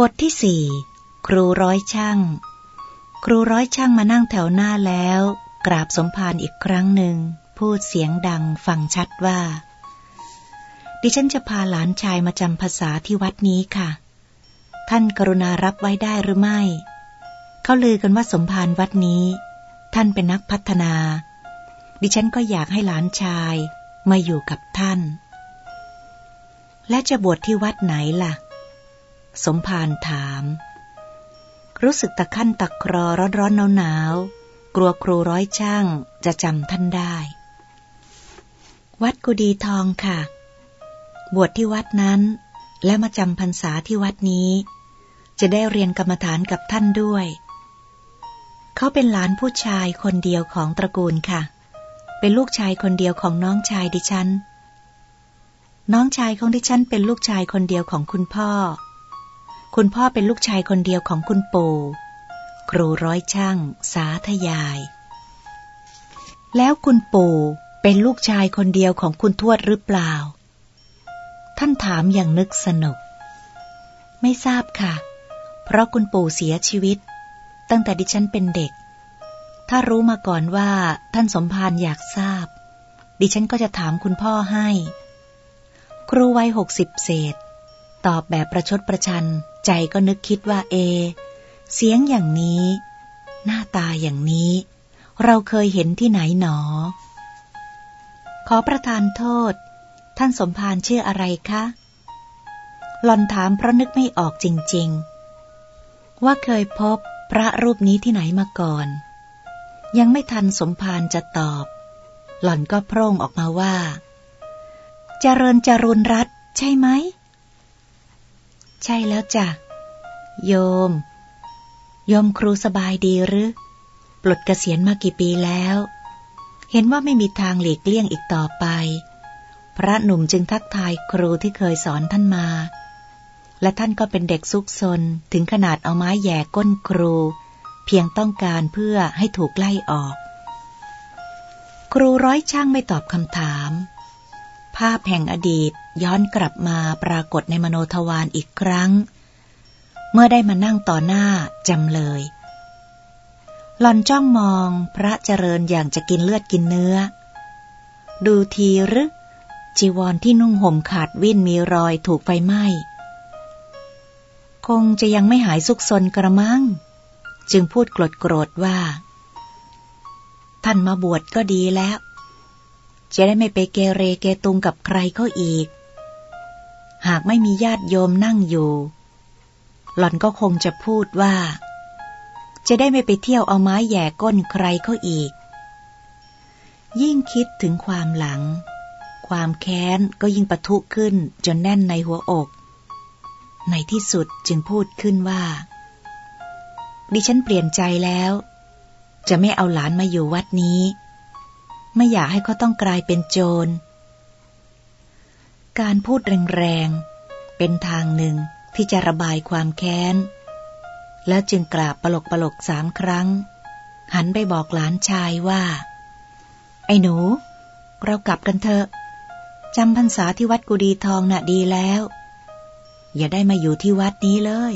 บทที่สี่ครูร้อยช่าง ครูร้อยช่างมานั่งแถวหน้าแล้ว กราบสมภารอีกครั้งหนึ่ง พูดเสียงดังฟังชัดว่า ดิฉันจะพาหลานชายมาจำภาษาที่วัดนี้ค่ะ ท่านกรุณารับไว้ได้หรือไม่ เขาลือกันว่าสมภารวัดนี้ ท่านเป็นนักพัฒนา ดิฉันก็อยากให้หลานชายมาอยู่กับท่าน และจะบวชที่วัดไหนล่ะ สมภารถาม รู้สึกตะขั้นตะครอร้อนร้อนหนาวหนาวกลัวครูร้อยช่างจะจำท่านได้ วัดกุดีทองค่ะ บวชที่วัดนั้น และมาจำพรรษาที่วัดนี้ จะได้เรียนกรรมฐานกับท่านด้วย เขาเป็นหลานผู้ชายคนเดียวของตระกูลค่ะ เป็นลูกชายคนเดียวของน้องชายดิฉัน น้องชายของดิฉันเป็นลูกชายคนเดียวของคุณพ่อ คุณพ่อเป็นลูกชายคนเดียวของคุณปู่ครูร้อยช่าง สาธยาย แล้วคุณปู่เป็นลูกชายคนเดียวของคุณทวดหรือเปล่า ท่านถามอย่างนึกสนุก ไม่ทราบค่ะ เพราะคุณปู่เสียชีวิต ตั้งแต่ดิฉันเป็นเด็ก ถ้ารู้มาก่อนว่าท่านสมภารอยากทราบ ดิฉันก็จะถามคุณพ่อให้ ครูวัยหกสิบเศษ ตอบแบบประชดประชัน ใจก็นึกคิดว่าเอ เสียงอย่างนี้ หน้าตาอย่างนี้ เราเคยเห็นที่ไหนหนอ ขอประทานโทษ ท่านสมภารชื่ออะไรคะหลอนถามเพราะนึกไม่ออกจริง ๆ ว่าเคยพบพระรูปนี้ที่ไหนมาก่อน ยังไม่ทันสมภารจะตอบ หล่อนก็โพร่งออกมาว่าเจริญจรุนรัตใช่ไหม ใช่แล้วจ้ะ โยม โยมครูสบายดีหรือ ปลดเกษียณมากี่ปีแล้ว เห็นว่าไม่มีทางหลีกเลี่ยงอีกต่อไป พระหนุ่มจึงทักทายครูที่เคยสอนท่านมา และท่านก็เป็นเด็กซุกซนถึงขนาดเอาไม้แย่ก้นครู เพียงต้องการเพื่อให้ถูกไล่ออก ครูร้อยช่างไม่ตอบคำถาม ภาพแห่งอดีตย้อนกลับมาปรากฏในมโนทวารอีกครั้ง เมื่อได้มานั่งต่อหน้าจำเลย หลอนจ้องมองพระเจริญอย่างจะกินเลือดกินเนื้อ ดูทีหรือจีวรที่นุ่งห่มขาดวิ่นมีรอยถูกไฟไหม้ คงจะยังไม่หายสุกซนกระมัง จึงพูดกรธโกรธว่า ท่านมาบวชก็ดีแล้ว จะได้ไม่ไปเกเรเกตุงกับใครเขาอีก หากไม่มีญาติโยมนั่งอยู่ หล่อนก็คงจะพูดว่า จะได้ไม่ไปเที่ยวเอาไม้แย่ก้นใครเขาอีก ยิ่งคิดถึงความหลัง ความแค้นก็ยิ่งปะทุขึ้นจนแน่นในหัวอก ในที่สุดจึงพูดขึ้นว่า ดิฉันเปลี่ยนใจแล้ว จะไม่เอาหลานมาอยู่วัดนี้ ไม่อยากให้เขาต้องกลายเป็นโจร การพูดแรงๆ เป็นทางหนึ่งที่จะระบายความแค้น แล้วจึงกราบปลกปลกสามครั้ง หันไปบอกหลานชายว่า ไอ้หนู เรากลับกันเถอะจำพรรษาที่วัดกุดีทองน่ะดีแล้ว อย่าได้มาอยู่ที่วัดนี้เลย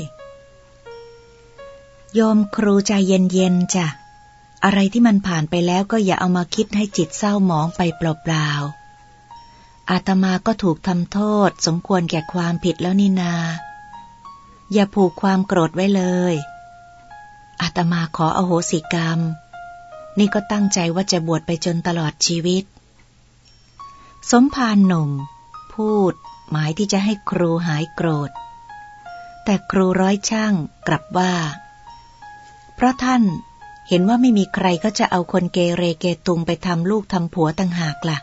โยมครูใจเย็นๆจ้ะ อะไรที่มันผ่านไปแล้วก็อย่าเอามาคิดให้จิตเศร้าหมองไปเปล่าๆ อาตมาก็ถูกทำโทษ สมควรแก่ความผิดแล้วนี่นา อย่าผูกความโกรธไว้เลย อาตมาขออโหสิกรรม นี่ก็ตั้งใจว่าจะบวชไปจนตลอดชีวิต สมภารหนุ่ม พูด หมายที่จะให้ครูหายโกรธ แต่ครูร้อยช่างกลับว่า เพราะท่าน เห็นว่าไม่มีใครก็จะเอาคนเกเรเกตุงไปทำลูกทำผัวต่างหากละ่ะ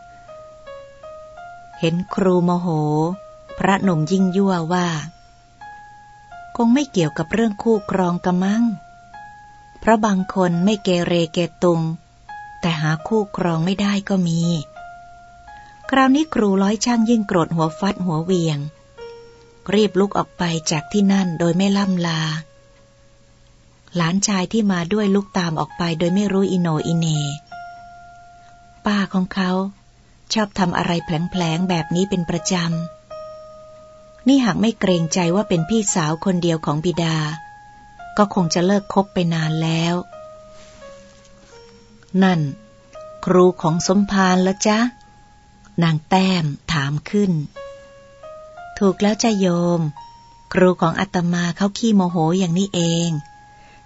เห็นครูโมโห พระหนุ่มยิ่งยั่วว่า คงไม่เกี่ยวกับเรื่องคู่ครองกระมัง เพราะบางคนไม่เกเรเกตุง แต่หาคู่ครองไม่ได้ก็มี คราวนี้ครูร้อยช่างยิ่งโกรธหัวฟัดหัวเวียง รีบลุกออกไปจากที่นั่นโดยไม่ล่ำลา หลานชายที่มาด้วยลุกตามออกไปโดยไม่รู้อิโนอิเน ป้าของเขาชอบทำอะไรแผลงๆแบบนี้เป็นประจำ นี่หากไม่เกรงใจว่าเป็นพี่สาวคนเดียวของบิดา ก็คงจะเลิกคบไปนานแล้ว นั่น ครูของสมภารละจ๊ะนางแต้มถามขึ้น ถูกแล้วจะโยม ครูของอาตมาเขาขี้โมโหอย่างนี้เอง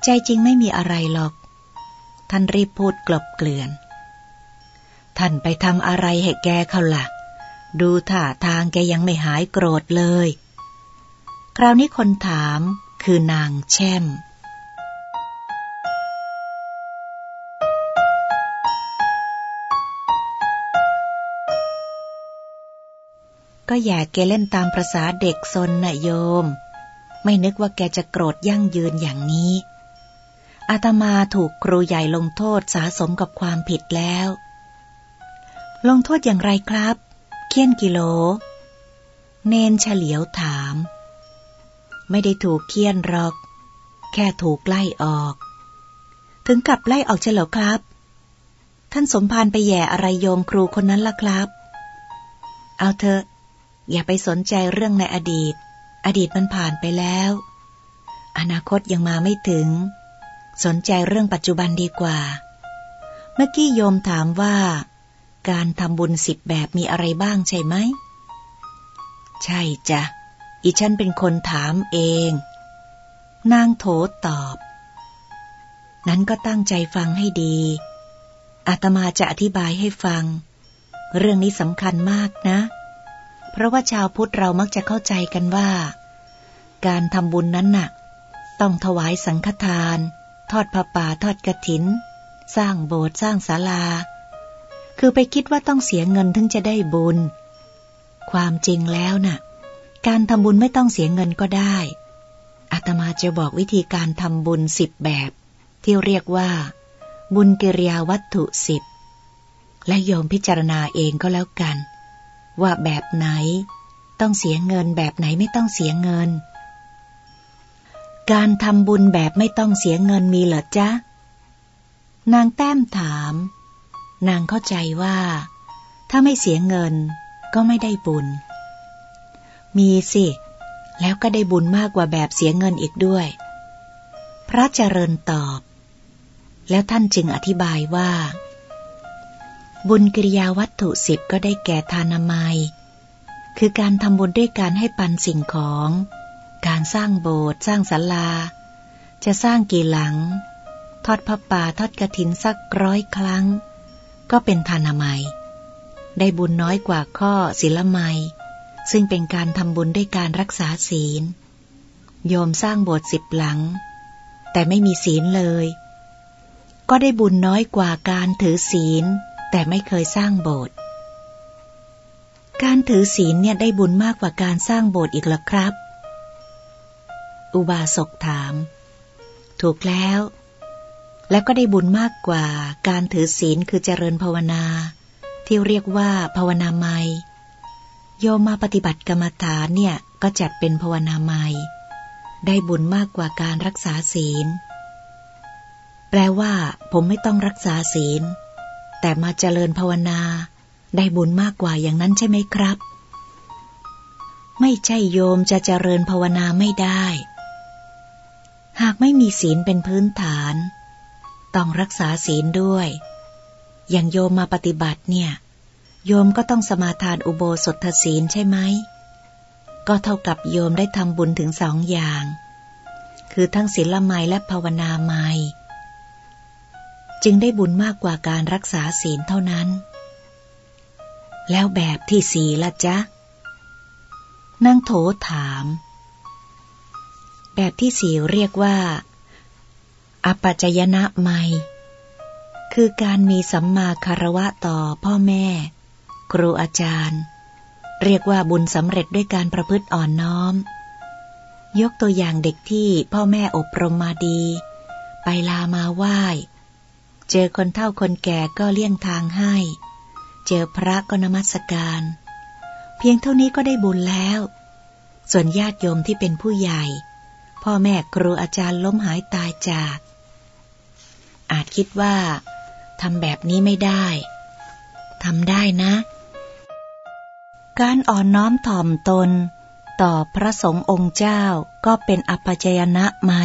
ใจจริงไม่มีอะไรหรอก ท่านรีบพูดกลบเกลื่อน ท่านไปทำอะไรให้แกเขาละ่ะ ดูท่าทางแกยังไม่หายโกรธเลย คราวนี้คนถามคือนางแช่มก็อยาแกเล่นตามประษาเด็กซนน่ะโยม ไม่นึกว่าแกจะโกรธยั่งยืนอย่างนี้ อาตมาถูกครูใหญ่ลงโทษสาสมกับความผิดแล้ว ลงโทษอย่างไรครับ เคี่ยนกิโล เนนเฉลียวถาม ไม่ได้ถูกเคี่ยนหรอก แค่ถูกไล่ออก ถึงกับไล่ออกเฉลียวครับ ท่านสมภารไปแย่อะไรโยมครูคนนั้นล่ะครับ เอาเถอะ อย่าไปสนใจเรื่องในอดีต อดีตมันผ่านไปแล้ว อนาคตยังมาไม่ถึง สนใจเรื่องปัจจุบันดีกว่า เมื่อกี้โยมถามว่า การทำบุญสิบแบบมีอะไรบ้างใช่ไหม ใช่จ้ะ อีฉันเป็นคนถามเอง นางโถตอบ นั้นก็ตั้งใจฟังให้ดี อาตมาจะอธิบายให้ฟัง เรื่องนี้สำคัญมากนะ เพราะว่าชาวพุทธเรามักจะเข้าใจกันว่า การทำบุญนั้นน่ะต้องถวายสังฆทาน ทอดผ้าป่าทอดกระถิน สร้างโบสถ์สร้างศาลา คือไปคิดว่าต้องเสียเงินถึงจะได้บุญ ความจริงแล้วนะ่ะ การทำบุญไม่ต้องเสียเงินก็ได้อาตมาจะบอกวิธีการทำบุญสิบแบบ ที่เรียกว่า บุญกิริยาวัตถุสิบและโยมพิจารณาเองก็แล้วกัน ว่าแบบไหน ต้องเสียเงินแบบไหนไม่ต้องเสียเงิน การทำบุญแบบไม่ต้องเสียเงินมีเหรอจ๊ะ นางแต้มถาม นางเข้าใจว่า ถ้าไม่เสียเงินก็ไม่ได้บุญ มีสิ แล้วก็ได้บุญมากกว่าแบบเสียเงินอีกด้วย พระเจริญตอบ แล้วท่านจึงอธิบายว่า บุญกิริยาวัตถุสิบก็ได้แก่ทานามัย คือการทำบุญด้วยการให้ปันสิ่งของ การสร้างโบสถ์สร้างศาลา จะสร้างกี่หลัง ทอดพระป่าทอดกระถินสักร้อยครั้ง ก็เป็นทานามัย ได้บุญน้อยกว่าข้อศีลไมยซึ่งเป็นการทำบุญด้วยการรักษาศีล โยมสร้างโบสถ์สิบหลัง แต่ไม่มีศีลเลย ก็ได้บุญน้อยกว่าการถือศีล แต่ไม่เคยสร้างโบสถ์การถือศีลเนี่ยได้บุญมากกว่าการสร้างโบสถ์อีกหรอครับ อุบาสกถาม ถูกแล้ว และก็ได้บุญมากกว่าการถือศีลคือเจริญภาวนา ที่เรียกว่าภาวนาไมโยมมาปฏิบัติกรรมฐานเนี่ยก็จัดเป็นภาวนาไมได้บุญมากกว่าการรักษาศีล แปลว่า ผมไม่ต้องรักษาศีล แต่มาเจริญภาวนา ได้บุญมากกว่าอย่างนั้นใช่ไหมครับ ไม่ใช่โยมจะเจริญภาวนาไม่ได้ หากไม่มีศีลเป็นพื้นฐาน ต้องรักษาศีลด้วย อย่างโยมมาปฏิบัติเนี่ย โยมก็ต้องสมาทานอุโบสถศีลใช่ไหม ก็เท่ากับโยมได้ทำบุญถึงสองอย่าง คือทั้งศีลไมและภาวนาไมจึงได้บุญมากกว่าการรักษาศีลเท่านั้น แล้วแบบที่สีละจ๊ะนั่งโถถาม แบบที่สีเรียกว่า อปัจจยนะไมคือการมีสัมมาคารวะต่อพ่อแม่ ครูอาจารย์ เรียกว่าบุญสำเร็จด้วยการประพฤติอ่อนน้อม ยกตัวอย่างเด็กที่พ่อแม่อบรมมาดี ไปลามาไหว้ เจอคนเฒ่าคนแก่ก็เลี่ยงทางให้ เจอพระก็นมัสการ เพียงเท่านี้ก็ได้บุญแล้ว ส่วนญาติโยมที่เป็นผู้ใหญ่ พ่อแม่ครูอาจารย์ล้มหายตายจาก อาจคิดว่าทำแบบนี้ไม่ได้ทำได้นะ การอ่อนน้อมถ่อมตน ต่อพระสงฆ์องค์เจ้าก็เป็นอัปจยนะไม่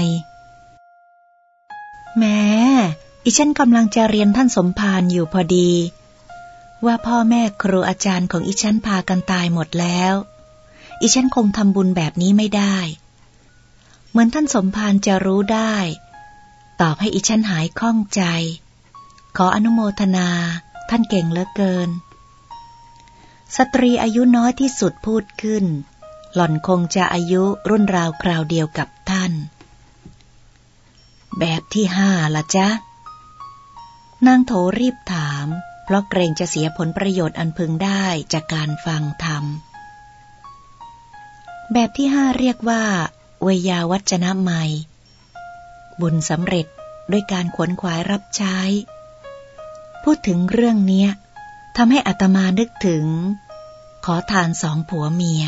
แม้อิฉันกำลังจะเรียนท่านสมภารอยู่พอดี ว่าพ่อแม่ครูอาจารย์ของอิฉันพากันตายหมดแล้ว อิฉันคงทำบุญแบบนี้ไม่ได้ เหมือนท่านสมภารจะรู้ได้ ตอบให้อิฉันหายข้องใจ ขออนุโมทนา ท่านเก่งเหลือเกิน สตรีอายุน้อยที่สุดพูดขึ้น หล่อนคงจะอายุรุ่นราวคราวเดียวกับท่าน แบบที่ห้าละจ๊ะ นางโถรีบถาม เพราะเกรงจะเสียผลประโยชน์อันพึงได้จากการฟังธรรมแบบที่ห้าเรียกว่า วยาวัจนะไมบุญสำเร็จด้วยการขวนขวายรับใช้ พูดถึงเรื่องเนี้ยทำให้อัตมานึกถึง ขอทานสองผัวเมีย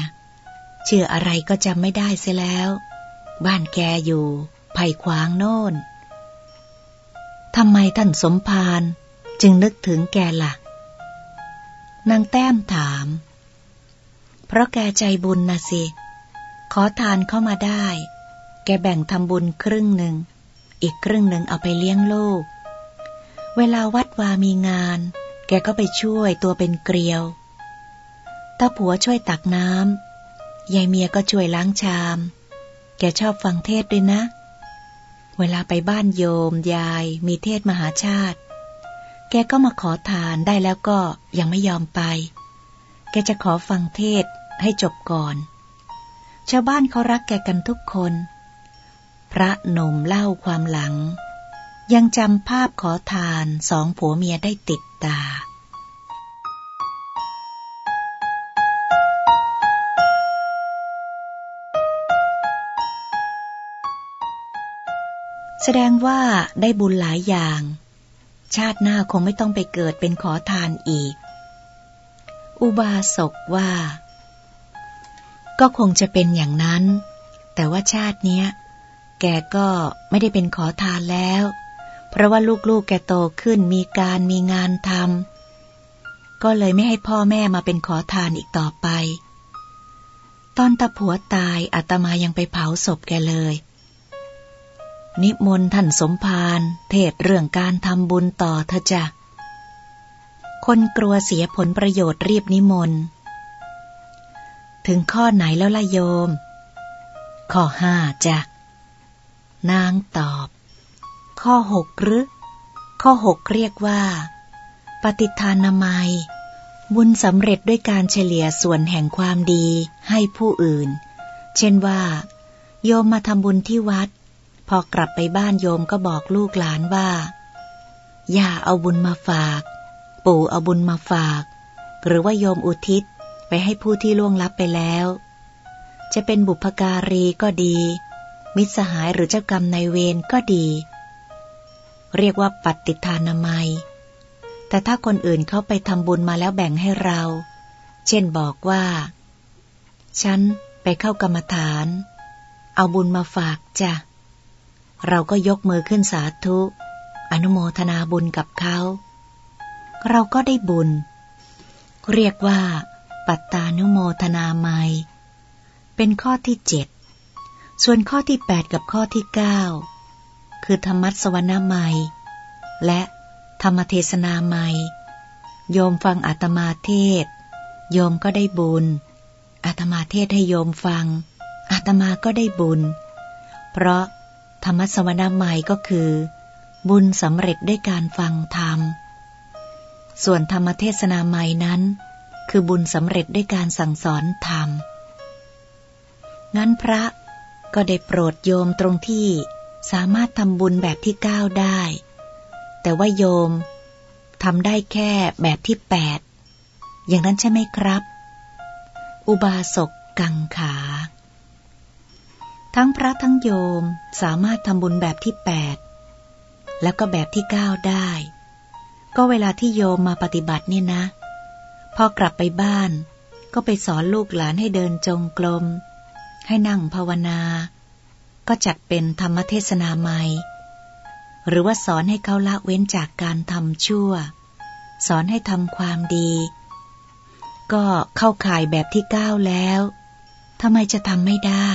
เชื่ออะไรก็จำไม่ได้เสียแล้ว บ้านแกอยู่ไผ่ขวางโน่นทำไมท่านสมภารจึงนึกถึงแกละ่ะ นางแต้มถาม เพราะแกใจบุญนะสิ ขอทานเข้ามาได้ แกแบ่งทำบุญครึ่งหนึ่ง อีกครึ่งหนึ่งเอาไปเลี้ยงลูก เวลาวัดวามีงาน แกก็ไปช่วยตัวเป็นเกลียวถ้าผัวช่วยตักน้ำ ยายเมียก็ช่วยล้างชาม แกชอบฟังเทศด้วยนะ เวลาไปบ้านโยมยายมีเทศมหาชาติ แกก็มาขอทานได้แล้วก็ยังไม่ยอมไป แกจะขอฟังเทศให้จบก่อน ชาวบ้านเขารักแกกันทุกคน พระหนุ่มเล่าความหลัง ยังจำภาพขอทานสองผัวเมียได้ติดตาแสดงว่าได้บุญหลายอย่าง ชาติหน้าคงไม่ต้องไปเกิดเป็นขอทานอีก อุบาสกว่า ก็คงจะเป็นอย่างนั้น แต่ว่าชาติเนี้ย แกก็ไม่ได้เป็นขอทานแล้ว เพราะว่าลูกๆแกโตขึ้นมีการมีงานทำก็เลยไม่ให้พ่อแม่มาเป็นขอทานอีกต่อไป ตอนตาผัวตายอาตมายังไปเผาศพแกเลย นิมนต์ท่านสมภารเทศเรื่องการทำบุญต่อเถอะจ้ะคนกลัวเสียผลประโยชน์รีบนิมนต์ ถึงข้อไหนแล้วล่ะโยม ข้อห้าจ้ะ นางตอบ ข้อหกหรือ ข้อหกเรียกว่า ปฏิทานามัย บุญสำเร็จด้วยการเฉลี่ยส่วนแห่งความดีให้ผู้อื่น เช่นว่า โยมมาทำบุญที่วัด พอกลับไปบ้านโยมก็บอกลูกหลานว่า อย่าเอาบุญมาฝาก ปู่เอาบุญมาฝาก หรือว่าโยมอุทิศ ไปให้ผู้ที่ล่วงลับไปแล้ว จะเป็นบุพการีก็ดี มิตรสหายหรือเจ้ากรรมในเวรก็ดี เรียกว่าปฏิทานามัย แต่ถ้าคนอื่นเขาไปทำบุญมาแล้วแบ่งให้เรา เช่นบอกว่า ฉันไปเข้ากรรมฐาน เอาบุญมาฝากจ้ะ เราก็ยกมือขึ้นสาธุ อนุโมทนาบุญกับเขา เราก็ได้บุญ เรียกว่า ปัตตานุโมทนาไมเป็นข้อที่เจ็ดส่วนข้อที่แปดกับข้อที่เก้าคือธรรมัสวนาไมและธรรมเทศนาไมโยมฟังอาตมาเทศ โยมก็ได้บุญ อาตมาเทศให้โยมฟัง อาตมาก็ได้บุญ เพราะธรรมสวนาไมก็คือ บุญสำเร็จด้วยการฟังธรรม ส่วนธรรมเทศนาไมนั้น คือบุญสำเร็จด้วยการสั่งสอนธรรม งั้นพระก็ได้โปรดโยมตรงที่สามารถทำบุญแบบที่เก้าได้ แต่ว่าโยมทำได้แค่แบบที่แปดอย่างนั้นใช่ไหมครับ อุบาสกกังขา ทั้งพระทั้งโยมสามารถทำบุญแบบที่แปดแล้วก็แบบที่เก้าได้ ก็เวลาที่โยมมาปฏิบัติเนี่ยนะ พอกลับไปบ้าน ก็ไปสอนลูกหลานให้เดินจงกรม ให้นั่งภาวนา ก็จัดเป็นธรรมเทศนาใหม่ หรือว่าสอนให้เขาละเว้นจากการทำชั่ว สอนให้ทำความดี ก็เข้าข่ายแบบที่เก้าแล้วทำไมจะทำไม่ได้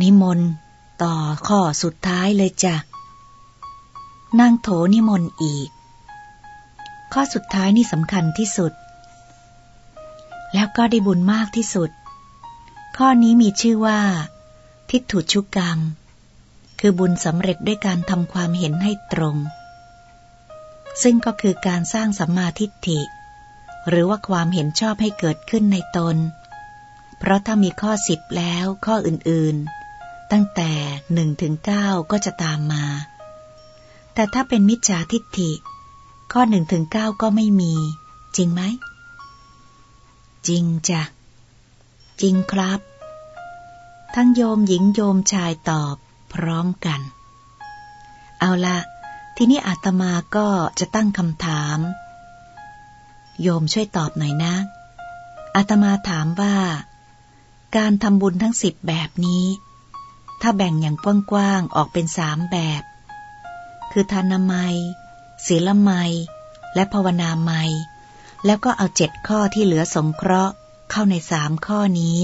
นิมนต์ต่อข้อสุดท้ายเลยจ้ะนางโถนิมนต์อีก ข้อสุดท้ายนี่สำคัญที่สุด แล้วก็ได้บุญมากที่สุด ข้อนี้มีชื่อว่า ทิฏฐุชุกรรม คือบุญสำเร็จด้วยการทำความเห็นให้ตรง ซึ่งก็คือการสร้างสัมมาทิฏฐิ หรือว่าความเห็นชอบให้เกิดขึ้นในตน เพราะถ้ามีข้อสิบแล้วข้ออื่นๆ ตั้งแต่หนึ่งถึงเก้าก็จะตามมา แต่ถ้าเป็นมิจฉาทิฏฐิ ข้อหนึ่งถึงเก้าก็ไม่มี จริงไหม จริงจ้ะ จริงครับ ทั้งโยมหญิงโยมชายตอบพร้อมกัน เอาละทีนี้อาตมาก็จะตั้งคำถาม โยมช่วยตอบหน่อยนะ อาตมาถามว่า การทำบุญทั้งสิบแบบนี้ ถ้าแบ่งอย่างกว้างๆออกเป็นสามแบบ คือทานามัย ศีลไมยและภาวนาไมยแล้วก็เอาเจ็ดข้อที่เหลือสงเคราะห์เข้าในสามข้อนี้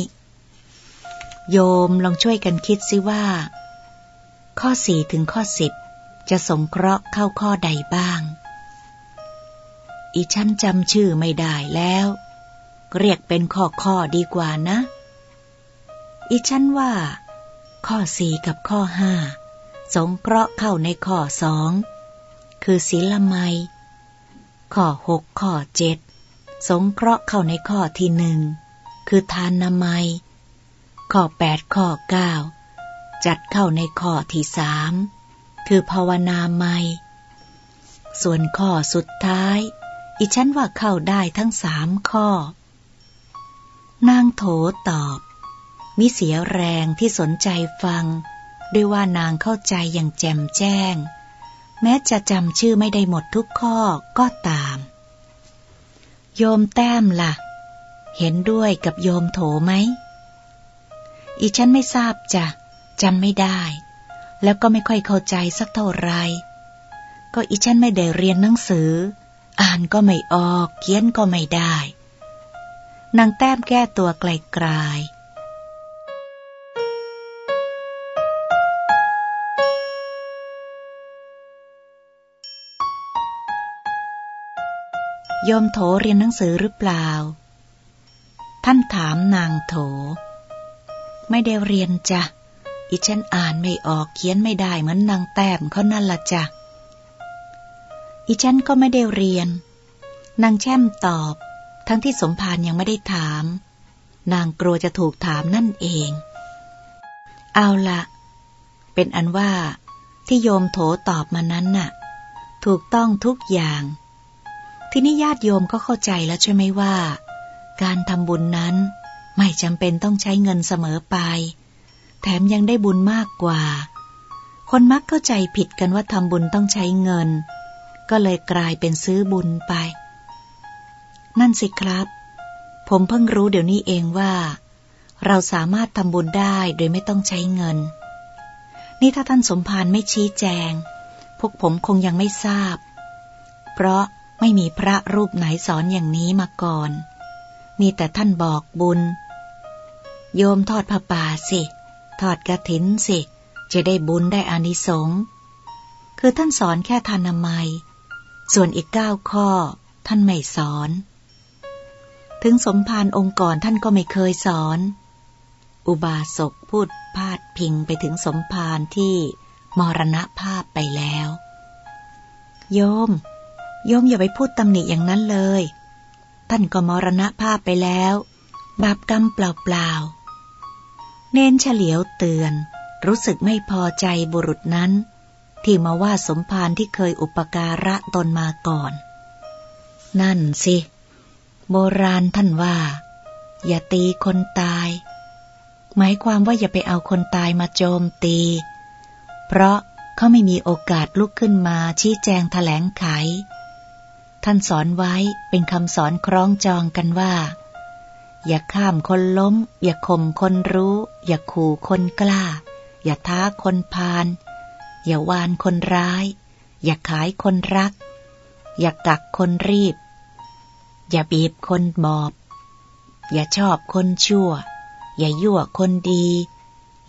โยมลองช่วยกันคิดซิว่า ข้อสี่ถึงข้อสิบจะสงเคราะห์เข้าข้อใดบ้าง อีฉันจำชื่อไม่ได้แล้ว เรียกเป็นข้อข้อดีกว่านะ อีฉันว่า ข้อสี่กับข้อห้าสงเคราะห์เข้าในข้อสอง คือศีลไมยข้อหกข้อเจ็ดสงเคราะห์เข้าในข้อที่หนึ่งคือทานนามัย ข้อแปดข้อเก้าจัดเข้าในข้อที่สามคือภาวนาไมยส่วนข้อสุดท้าย อีฉันว่าเข้าได้ทั้งสามข้อ นางโถตอบ มิเสียแรงที่สนใจฟัง ด้วยว่านางเข้าใจอย่างแจ่มแจ้ง แม้จะจำชื่อไม่ได้หมดทุกข้อก็ตาม โยมแต้มละ่ะ เห็นด้วยกับโยมโถไหม อีฉันไม่ทราบจ้ะจำไม่ได้ แล้วก็ไม่ค่อยเข้าใจสักเท่าไร ก็อีฉันไม่ได้เรียนหนังสือ อ่านก็ไม่ออก เขียนก็ไม่ได้ นางแต้มแก้ตัวไกลๆ โยมโถเรียนหนังสือหรือเปล่า ท่านถามนางโถ ไม่ได้เรียนจ้ะ อีฉันอ่านไม่ออกเขียนไม่ได้เหมือนนางแต้มเขานั่นละจ้ะ อีฉันก็ไม่ได้เรียน นางแช่มตอบ ทั้งที่สมภารยังไม่ได้ถาม นางกลัวจะถูกถามนั่นเอง เอาละเป็นอันว่าที่โยมโถตอบมานั้นน่ะ ถูกต้องทุกอย่าง ทีนี้ญาติโยมก็เข้าใจแล้วใช่ไหมว่า การทำบุญนั้นไม่จำเป็นต้องใช้เงินเสมอไป แถมยังได้บุญมากกว่า คนมักเข้าใจผิดกันว่าทำบุญต้องใช้เงิน ก็เลยกลายเป็นซื้อบุญไป นั่นสิครับ ผมเพิ่งรู้เดี๋ยวนี้เองว่า เราสามารถทำบุญได้โดยไม่ต้องใช้เงิน นี่ถ้าท่านสมภารไม่ชี้แจง พวกผมคงยังไม่ทราบ เพราะ ไม่มีพระรูปไหนสอนอย่างนี้มาก่อน มีแต่ท่านบอกบุญ โยมทอดผ้าป่าสิ ทอดกระถินสิ จะได้บุญได้อานิสงส์ คือท่านสอนแค่ทานามัย ส่วนอีกเก้าข้อท่านไม่สอน ถึงสมภารองค์ก่อนท่านก็ไม่เคยสอน อุบาสกพูดพาดพิงไปถึงสมภารที่มรณภาพไปแล้ว โยม โยมอย่าไปพูดตำหนิอย่างนั้นเลย ท่านก็มรณภาพไปแล้ว บาปกรรมเปล่าๆ เน้นเฉลียวเตือน รู้สึกไม่พอใจบุรุษนั้น ที่มาว่าสมภารที่เคยอุปการะตนมาก่อน นั่นสิ โบราณท่านว่า อย่าตีคนตาย หมายความว่าอย่าไปเอาคนตายมาโจมตี เพราะเขาไม่มีโอกาสลุกขึ้นมาชี้แจงถแถลงไข ท่านสอนไว้เป็นคำสอนคล้องจองกันว่า อย่าข้ามคนล้ม อย่าข่มคนรู้ อย่าขู่คนกล้า อย่าท้าคนพาลอย่าวานคนร้าย อย่าขายคนรัก อย่ากักคนรีบ อย่าบีบคนบอบ อย่าชอบคนชั่ว อย่ายั่วคนดี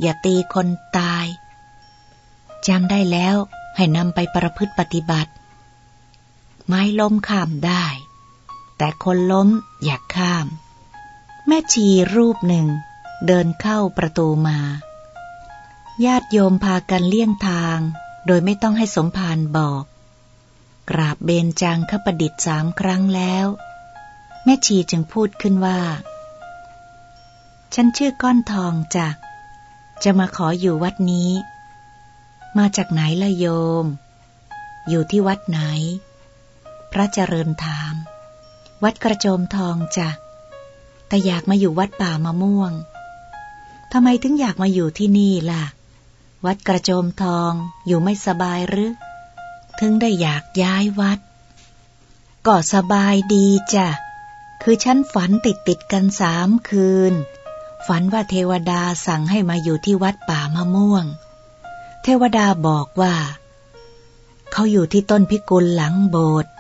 อย่าตีคนตายจำได้แล้วให้นำไปประพฤติปฏิบัติ ไม้ล้มข้ามได้ แต่คนล้มอย่าข้าม แม่ชีรูปหนึ่ง เดินเข้าประตูมา ญาติโยมพากันเลี่ยงทาง โดยไม่ต้องให้สมภารบอก กราบเบญจางขประดิษฐ์สามครั้งแล้ว แม่ชีจึงพูดขึ้นว่า ฉันชื่อก้อนทองจ้ะจะมาขออยู่วัดนี้ มาจากไหนละโยม อยู่ที่วัดไหน พระเจริญถาม วัดกระโจมทองจ้ะแต่อยากมาอยู่วัดป่ามะม่วงทำไมถึงอยากมาอยู่ที่นี่ล่ะ วัดกระโจมทองอยู่ไม่สบายหรือ ถึงได้อยากย้ายวัด ก็สบายดีจ้ะ คือฉันฝันติดติดกันสามคืน ฝันว่าเทวดาสั่งให้มาอยู่ที่วัดป่ามะม่วง เทวดาบอกว่า เขาอยู่ที่ต้นพิกุลหลังโบสถ์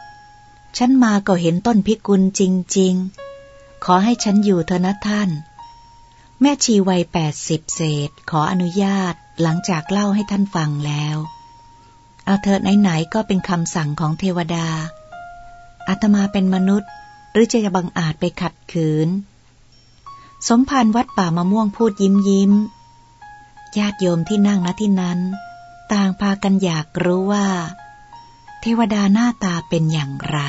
ฉันมาก็เห็นต้นพิกุลจริง ๆ ขอให้ฉันอยู่เถอะนะท่าน แม่ชีวัยแปดสิบเศษ ขออนุญาตหลังจากเล่าให้ท่านฟังแล้ว เอาเถอะไหนๆก็เป็นคำสั่งของเทวดา อาตมาเป็นมนุษย์ หรือจะบังอาจไปขัดขืน สมภารวัดป่ามะม่วงพูดยิ้มยิ้มญาติโยมที่นั่งณที่นั้น ต่างพากันอยากรู้ว่า เทวดาหน้าตาเป็นอย่างไร